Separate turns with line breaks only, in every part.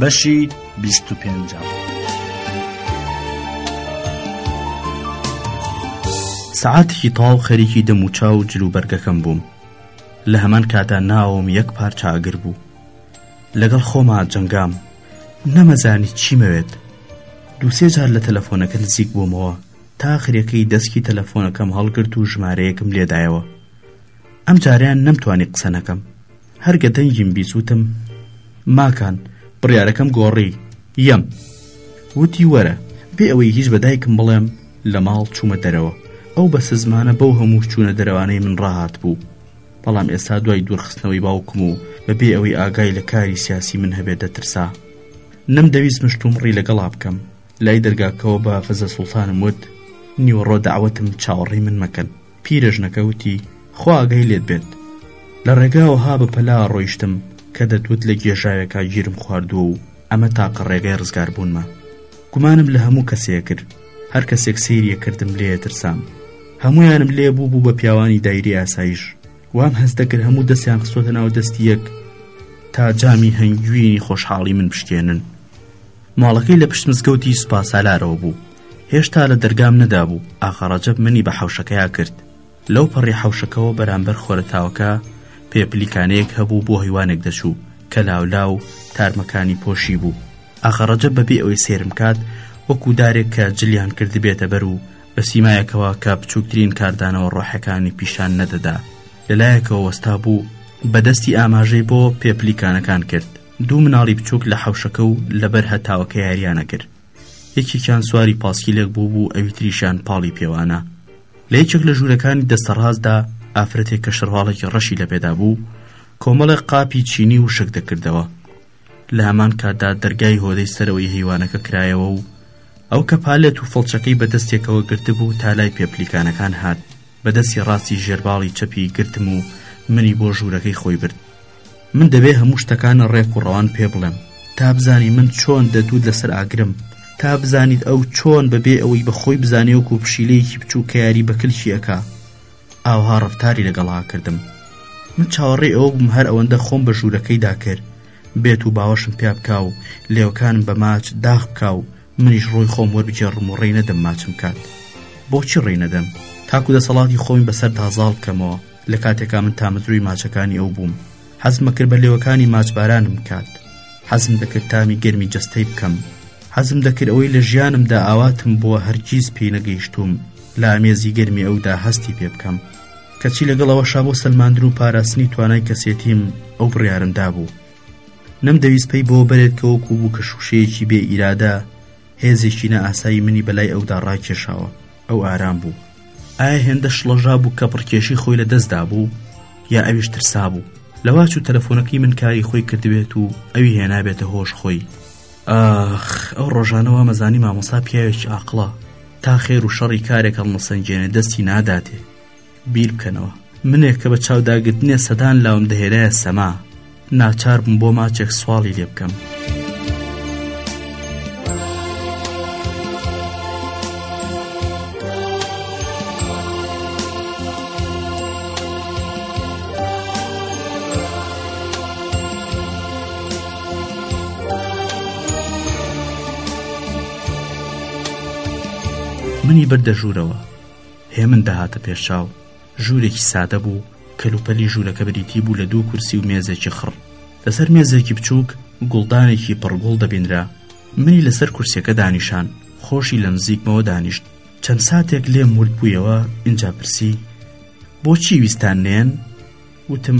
بەشی بیست و پێنجەم.
سعاتێکی تاو خەریکی دەم و چاو جل و بەرگەکەم بووم لە هەمان کاتا ناوم یەک پار چاگر بوو لەگەڵ خۆما جەنگام نەمەزانی چیمەوێت دووسێ جار لە تەلەفۆنەکە نزیک بوومەوە تا خرێکەی دەستکی تەلەفۆنەکەم هەڵگرت و ژمارەیەکم لێدایەوە ئەم جاریان نەمتوانی قسە نەکەم هەر کە دەنگیم بیست وتم، ماکان، بڕیارەکەم گۆڕی، یەم. وتی وەرە، بێ ئەوەی هیچ بە دایکم بڵێم لە ماڵ چوومە دەرەوە، ئەو بەسەزمانە بەو هەموو چوونە دەرەوانەی من ڕاهاتبوو، بەڵام ئێستا دوای دوورخستنەوەی باوکم و بە بێ ئەوەی ئاگای لە کاری سیاسی من هەبێت دەترسا. نەمدەویست مشتومڕی لەگەڵا بکەم، لای دەرگاکەوە بە فەزە سوڵتانم وت، نیوەڕۆ دەعوەتم چاوەڕێی من مەکەن. پیرەژنەکە وتی، خوا ئاگای لێت بێت، لە ڕێگا وەها بە پەلا ڕۆیشتم کە دەتوت لە گێژاوێکا گیرم خواردووە و ئەمە تاقە ڕێگای ڕزگاربوونمە. گومانم لە هەموو کەسێ کرد، هەر کەسێک سەیریە کردم لێێ ترسام. هەموویانم لێ بوو بوو بە پیاوانی دایرەی ئاسایش. وام هەست دەکرد هەموو دەستیان خستۆتە ناو دەستی یەک تا جامی هەنگوینی خۆشحاڵی من بشکێنن. ماڵەکەی لە پشت مزگەوتی سوپاسالارەوە بوو. هێشتا لە دەرگام نەدابوو ئاغا ڕەجەب منی بە حەوشەکەیا کرد لەو پەڕی حەوشەکەەوە بەرامبەر خۆرەتاوەکە پێپلیکانەیەک هەبوو بۆ هەیوانێک دەچوو کە لاولا و تارمەکانی پۆشی بوو ئاغا ڕەجەب بەبێ ئەوەی سێرم کات وەکو دارێک کە جلیان کردبێتە بەر و بە سیمایەکەوە کە بچووکترین کاردانەوە ڕۆحەکانی پیشان نەدەدا لەلایەکەوە وەستا بوو بەدەستی ئاماژەی بۆ پێپلیکانەکان کرد دوو مناڵی بچووک لە حەوشەکە و لەبەر هەتاوەکە یاریانە کرد یەکێکیان سواری پاسکیلێک بوو بوو ئەوی تریشان پاڵی پێوانە لە یەکێک لە ژوورەکانی دەستەڕاستدا ئافرەتێک کە شەرواڵێکی ڕەشی لە پێدا بوو کۆمەڵێک قاپی چینی و شک دەکردەوە لە هەمان کاتدا دەرگای هۆدەی سەرەوەی هەیوانەکە کرایەوە و ئەو کە پالێت و فڵچەکەی بە دەستێکەوە گرتبوو تا لای پێپلیکانەکان هات بە دەستی ڕاستی ژێرباڵی چەپی گرتم و منی بۆ ژوورەکەی خۆی برد من دەبێ هەموو شتەکان ڕێک و ڕەوان پێ بڵێم تا بزانی من چۆن دەتوت لەسەر ئاگرم تا بزانیت ئەو چۆن بەبێ ئەوەی بەخۆی بزانێ وەکو پشیلەیەکی بچوو کە یاری بەکلکی ئەکا ئاوها ڕفتاری لەگەڵا کردم من چاوەڕێی ئەوە بووم هەر ئەوەندە خۆم بە ژوورەکەیدا کرد بێت و باوەشم پیا بکا و لێوەکانم بە ماچ داخ بکا و منیش ڕووی خۆم وەربگێڕم و ڕێی نەدەم ماچم بکات بۆچی ڕێی نەدەم تاکو دەسەڵاتی خۆمی بەسەردا زاڵ بکەمەوە لە کاتێکا من تامەزرۆی ماچەکانی ئەو بووم حەزمەکرد بە لێوەکانی ماچبارانم بکات حەزم دەکرد تامی گەرمی جەستەی بکەم حەزم دەکرد ئەوەی لە ژیانمدا ئاواتم بووە هەرگیز پێی نەگەیشتووم لە ئامێزی گەرمی ئەودا هەستی پێ بکەم کەچی لەگەڵەوەشا بۆ سەلماندن و پاراستنی توانای کەسێتیم ئەو بڕیارم دابوو نەمدەویست پەی بەوە بەرێت کە وەکوو بووکە شووشەیەکی بێ ئیرادە هێزێکی نائاسایی منی بە لای ئەودا ڕاکێشاوە ئەو ئارام بوو ئایا هێندە شڵەژا بوو کە پڕکێشی خۆی لە دەستدا بوو یا ئەویش ترسا بوو لەواچ و تەلەفۆنەکەی من کاری خۆی کردبێت و ئەوی هێنابێتە هۆش خۆی ئاخ ئەو ڕۆژانەوە مەزانی مامۆسا پیاوێکی ئاقڵە تا خێر و شەڕی کارێک هەڵمەسەنجێنێ دەستی ناداتێ بیر بکەنەوە منێک کە بە چاوداگرتنێ سەدان لاوم دەهێنایە سەما ناچار بووم بۆ ماچێک سواڵی لێ بکەم. منی بردە ژوورەوە هێمن دەهاتە پێش چاو. ژوورێکی سادە بوو، کەلوپەلی ژوورەکە بریتی بوو لە دوو کورسی و مێزێکی خڕ. لەسەر مێزێکی بچووک گوڵدانێکی پڕ گوڵ دەبینرا. منی لەسەر کورسیەکە دانیشان، خۆشی لە نزیکمەوە دانیشت. چەند ساتێک لێم ورد بوویەوە، ئینجا پرسی، بۆچی ویستان نێن؟ وتم،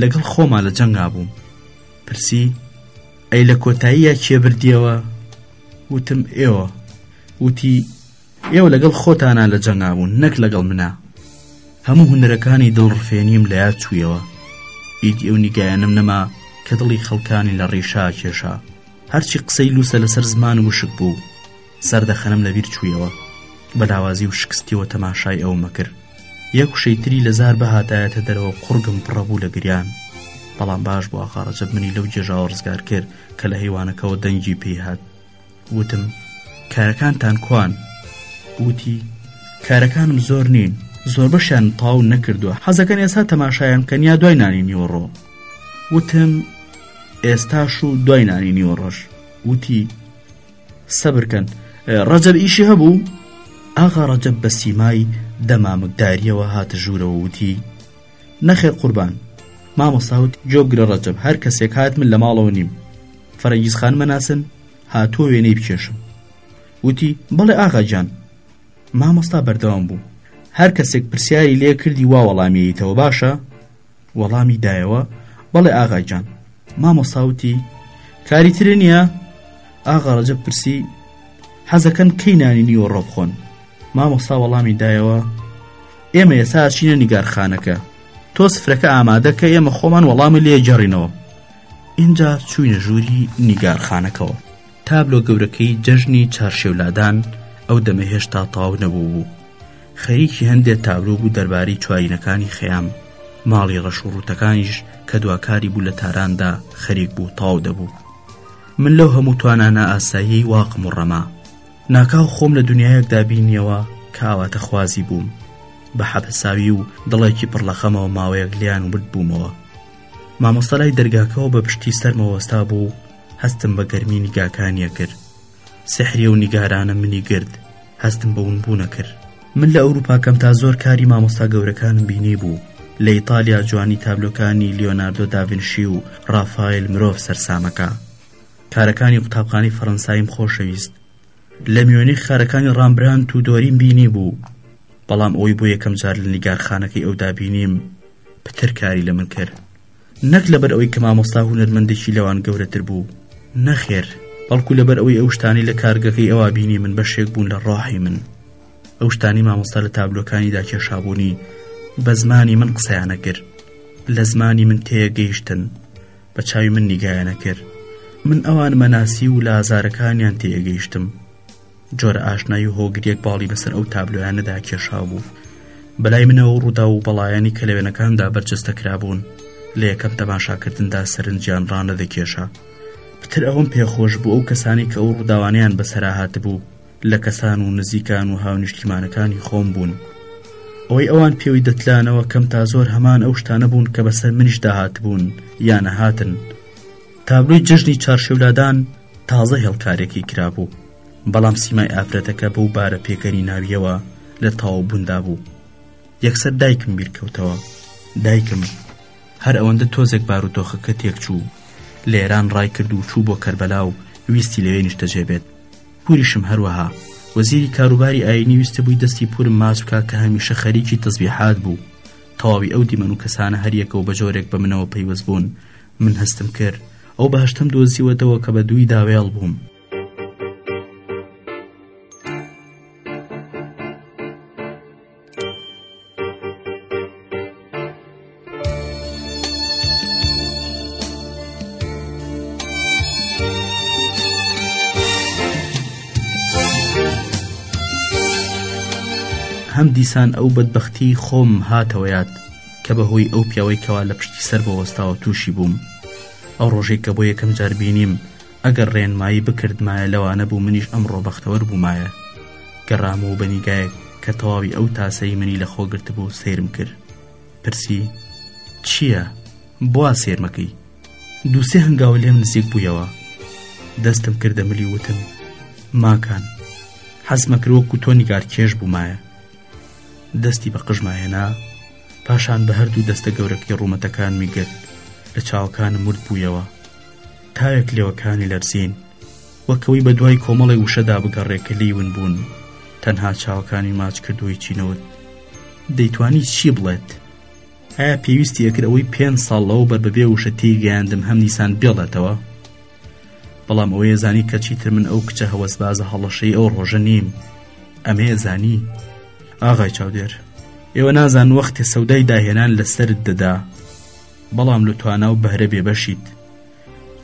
لەگەڵ خۆما لە جەنگا بووم. پرسی، ئەی لە کۆتاییا کێ بردیەوە؟ وتم، ئێوە. وتی، ئێوە لەگەڵ خۆتانا لە جەنگا بوون نەک لەگەڵ منا هەموو هونەرەکانی دڵڕفێنیم لە یاد چوویەوە هیچ ئێو نیگایەنم نەما کە دڵی خەڵکانی لە ڕیشا کێشا هەرچی قسەی لوسە لەسەر زمان وشک بوو سەردەخەنم لەبیر چوویەوە بەلاوازی و شکستیەوە تەماشای ئەو مەکر یەک وشەی تری لە زار بەهاتایەتە دەرەوە قڕگم پڕەبوو لە گریان بەڵام باش بۆ ئاخاڕەجەب منی لەو جێژاوە ڕزگار کرد کە لە هەیوانەکەەوە دەنگی پێی هات وتم، کارەکانتان کوان؟ وتی، کارەکانم زۆر نین، زۆربەشیانم تەواو نەکردووە، حەزەکەن ئێستا تەماشایان بکەن یا دوای نانی نیوەڕۆ؟ وتم، ئێستاش و دوای نانی نیوەڕۆش. وتی، سەبرکەن، ڕەجەب ئیشی هەبوو؟ ئاغا ڕەجەب بە سیمای دەمامکداریەوە هاتە ژوورەوە وتی، نەخێر قوربان، مامۆستا وتی، گوێبگرە ڕەجەب، هەر کەسێک هات من لە ماڵەوە نیم، فەرەنگیز خانمە ناسن؟ هاتووە وێنەی بکێشم وتی بەڵێ ئاغا گیان مامۆستا بەردەوام بوو هەر کەسێک پرسیاری لێ کردی وا وەڵامیەیتەوە باشە وەڵامی دایەوە بەڵێ ئاغا گیان مامۆستاوتی کاری ترێ نییە ئاغا ڕەجە پرسی حەزەکەن کەی نانی نیوە ڕۆبخۆن مامۆستا وەڵامی دایەوە ئێمە ئێستا چینە نیگارخانەکە تۆ سفرەکە ئامادەکە ئێمە خۆمان وەڵامی لێ جێڕینەوە ئینجا چووینە ژووری نیگارخانەکەوە. تابلۆ گەورەکەی جەژنی چارشێولادان ئەو دەمە هێشتا تەواو نەبووبوو. خەریکی هەندێ تابلۆ بوو دەربارەی چوارینەکانی خەیام، ماڵی ڕەش و ڕووتەکانیش کە دواکاری بوو لە تاراندا خەریک بوو تەواو دەبوو. من لەو هەموو توانا نائاساییەی واقم و ڕەما. ناکاو خۆم لە دونیایەکدا بینیەوە کە ئاواتەخوازی بووم. بە حەپەساوی و دڵێکی پڕ لە خەمەوە ماوەیەک لێیان وردبوومەوە. مامۆستا لای دەرگاکەوە بە پشتی سەرمە وەستا بوو هەستم بە گەرمی نیگاکانیە کرد سحریە و نیگارانە منی گرد هەستم بە ونبوونە کرد من لە ئەوروپا کەم تا زۆر کاری مامۆستا گەورەکانم بینی بوو لە ئیتالیا جوانی تابلۆکانی لیۆناردۆ داڤنشی و ڕافایل مرۆڤ سەرسامەکە کارەکانی قوتابخانەی فەڕەنساییم خۆشەویست لە میۆنی خارەکانی ڕامبرانت و دۆریم بینی بوو بەڵام ئەوی بۆ یەکەم جار لە نیگارخانەکەی ئەودا بینیم پتر کاری لە من کرد نەک لەبەر ئەوەی کە مامۆستا هونەرمەندێکی لەوان گەورەتر بوو نەخێر بەڵکو لەبەر ئەوەی ئەو شتانی لە کارگەکەی ئەوە بینی من بەشێک بوون لە ڕۆحی من ئەو شتانی مامۆستا لە تابلۆکانیدا کێشابوونی بە زمانی من قسەیانە کرد لە زمانی من تێگەیشتن بە چاوی من نیگایەنە کرد من ئەوان مەناسی و لازارەکانیان تێگەیشتم جۆرە ئاشنایی و هۆگریەک باڵی بەسەر ئەو تابلۆیانەدا کێشا بوو بەلای منەوە و ڕوودا و بەڵایەنی کە لەوێنەکاندا بەرجستە کرابوون لە یەکەم تەماشاکردندا سەرنجیان ڕانە دەکێشا پتر ئەوم پێخۆش بوو ئەو کەسانی کە ئەو ڕووداوانیان بەسەرا هاتبوو لە کەسان و نزیکان و هاونیشتیمانەکانی خۆم بوون ئەوەی ئەوان پێوی دەتلانەوە کەم تا زۆر هەمان ئەو شتانە بوون کە بەسەر منیش داهاتبوون یانە هاتن تابلوی جژنی چارشێولادان تازە هێڵکارێکی کرابوو بەڵام سیمای ئافرەتەکە بەو بارە پێکەنی ناویەوە لە تاو بوندا بوو یەکسەر دایکم بیرکەوتەوە دایکم هەر ئەوەندە تۆزێک بارودۆخەکە تێکچوو لە ئێران ڕای کرد و چوو بۆ کەربەلا و ویستی لەوێ نیشتەجێ بێت پوریشم هەروەها وەزیری کاروباری ئاینی ویستە بووی دەستی پورم ماچ بکە کە هەمیشە خەریکی تەزبیحات بوو تەواوی ئەو دیمەن و کەسانە هەریەکە و بە جۆرێک بە منەوە پەیوەست بوون من هەستم کرد ئەو بەهەشتەم دۆزیوەتەوە کە بە دوویدا وێڵ بووم. هەم دیسان ئەو بەدبەختی خۆم هاتەوە یاد کە بە هۆی ئەو پیاوەی کەوا لە پشتی سەر بۆ وەستاوە تووشی بووم ئەو ڕۆژەی کە بۆ یەکەم جار بینیم ئەگەر ڕێنمایی بکردمایە لەوانە بوو منیش ئەم ڕۆبەختەوەر بوومایە گەڕام و بەنیگایەک کە تەواوی ئەو تاسەی منی لە خۆگرت بوو سیرم کرد پرسی چییە؟ بوا سێرمەکەی دووسێ هەنگاو لێم نزیک بوویەوە دەستم کردە ملی وتم ماکان حەزمەکرۆک و تۆ نیگارکێش بوومایە دەستی بە قژما هێنا پاشان بە هەردوو دەستە گەورەکەی ڕوومەتەکانمی گرت لە چاوەکانم مرد بوویەوە تاوێک لێوەکانی لەرزین وەکەوەی بە دوای کۆمەڵی وشەدا بگەڕێ کە لیون بوون تەنها چاوەکانی ماچ کردووی چینەوت دەیتوانی چی بڵێت ئایا پێویستی ئەکرد ئەوەی پێنج ساڵ لەوە بەر بەبێ وشە تێیگەیاندم هەم نیسان بێڵێتەوە بەڵام ئەوەیە زانی کە چیتر من ئەو کچە هەوەسبازە هەڵەشەی ئەو ڕۆژە نیم ئەمەیە زانی ئاغای چاودێر ئێوە نازان وەختێ سەودای داهێنان لەسرت دەدا بەڵام لە توانا و بەرە بێبەشیت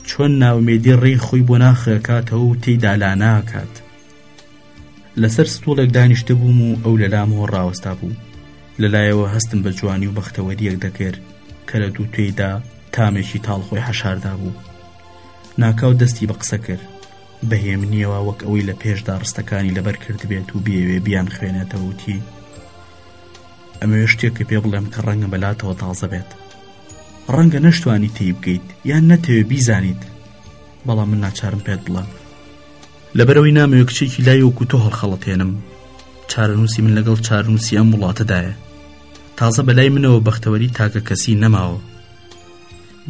چۆن ناومێدی ڕێی خۆی بۆ ناخەکاتەوە و تێیدا لا ناکات لەسەر ستوڵێک دانیشتبووم و ئەو لەلامەوە ڕاوەستا بوو لەلایەوە هەستم بە جوانی و بەختەوەریەک دەکرد کە لە دوو توێیدا تامێکی تاڵ خۆی حەشاردا بوو ناکاو دەستی بە قسە کرد بەهێمنیەوە وەک ئەوەی لە پێشدا ڕستەکانی لەبەر کردبێت و بێوێ بیان خوێنێتەوتی ئەمەوێ شتێک کە پێ بڵێم کە ڕەنگە بەلاتەوە تازە بێت ڕەنگە نەشتوانی تێی بگەیت یان نەتەوێ بیزانیت بەڵام من ناچارم پێت بڵێم لەبەرئەوەی نامەوێ کچێکی لای وەکو تۆ هەڵخەڵەتێنم چارەنووسی من لەگەڵ چارنووسی ئەم وڵاتەدایە تازە بەلای منەوە بەختەوەری تاکە کەسی نەماوە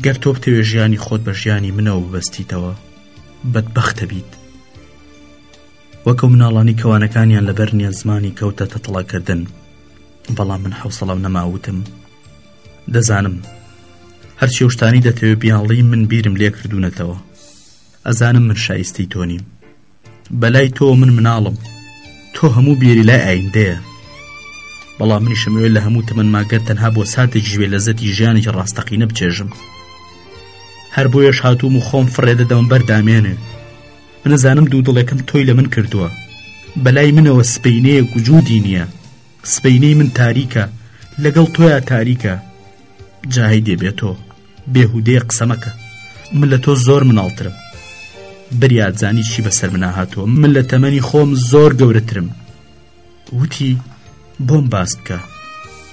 گەر تۆ بتەوێ ژیانی خۆت بە ژیانی منەوە ببەستیتەوە بەدبەختە بیت وەکە مناڵانی کەوانەکانیان لەبەر نیە زمانی کەوتە تەتڵاکردن بەڵام من حوسەڵم نەماوتم دەزانم هەرچێشتانی دەتەوێ بیانڵی من بیرم لێ کردوونەتەوە ئەزانم من شایستەی تۆ نیم بەلای تۆ من مناڵم تۆ هەموو بێری لای ئایندەیە بەڵام منیشمەوێت لە هەموو تەمەن ماگەر تەنها بۆ ساتێک ژوێ لە زەتی ژیانێکی ڕاستەقینە بچێژم هەر بۆیەش هاتووم و خۆم فڕێ دەدەم بەردامێنێ منەزانم دوو دڵێکم تۆی لە من کردووە بەلای منەوە سپینەیە گوجودی نییە سبەینێی من تاریکە لەگەڵ تۆیا تاریکە جاهی دێبێت تۆ بێهودەیە قسە مەکە من لە تۆ زۆر مناڵترم بریادزانی چی بەسەر منا هاتووە من لە تەمەنی خۆم زۆر گەورەترم وتی بۆم باس بکە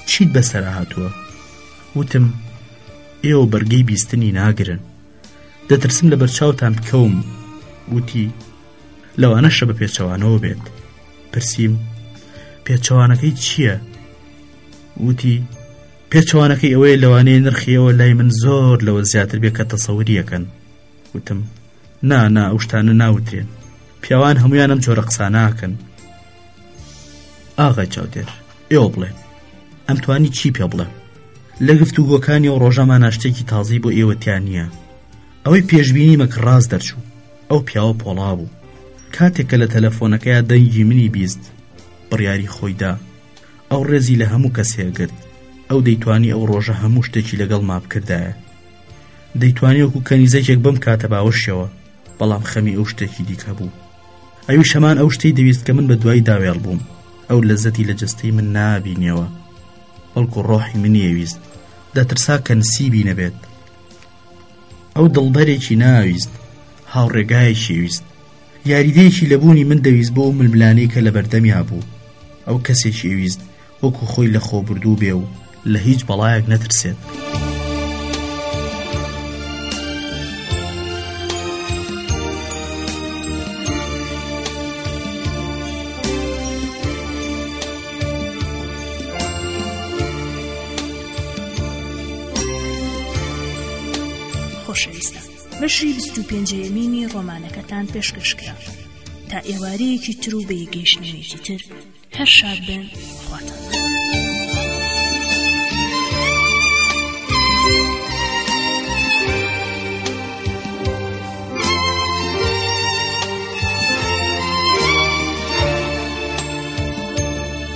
چیت بەسەر هاتووە وتم ئێوە بەرگەی بیستنی ناگرن دەترسم لە بەرچاوتان بکەوم وتی لەوانەشە بە پێچەوانەوە بێت پرسیم پێچەوانەکەی چییە؟ وتی پێچەوانەکەی ئەوەیە لەوانەیە نرخیەوە لای من زۆر لەوە زیاتر بێ کە تەسەوریەکەن وتم نا نا ئەو شتانە ناوترێن پیاوان هەمویان ئەم جۆرە قساناکەن ئاغای چاودێر ئێوە بڵێن ئەم توانی چی پێ بڵێ لە گفتوگۆکانی و ڕۆژەمانە شتێکی تازی بۆ ئێوەتیان نییە ئەوەی پێشببینی مەک ڕاست دەرچوو ئەو پیاوە پۆڵا بوو کاتێک کە لە تەلەفۆنەکەیا دەنگی منی بیست بڕیاری خۆی دا ئەو ڕێزی لە هەموو کەسێک گرت ئەو دەیتوانی ئەو ڕۆژە هەموو شتێکی لەگەڵ ما بکردایە دەیتوانی وەکو کەنیزەکێک بم کاتە باوەشەوە بەڵام خەمی ئەو شتێکی دیکە بوو ئەوی شەمان ئەو شتەی دەویست کە من بە دوای داوێڵ بووم ئەو لەزەتی لە جستەی من نابینیەوە بەڵکو ڕۆحی منیەویست دەترسا کە نسیبی نەبێت ئەو دڵبەرێکی ناویست هاوڕێگایەکی ویست یاریدەیەکی لە بوونی من دەویست بۆ ئەو ململانەی کە لە بەردەمیا بوو ئەو کەسێکی ویست وەکو خۆی لە خۆبردوو بێ و لە هیچ بەڵایەک نەترسێت.
خۆشەویستان بەشی بیست و پێنجەیەمینی ڕۆمانەکەتان پێشکەش کرا تا ئێوارەیەکی تر و بەیگەیشتنێکی تر هەر شاد بن خواتان.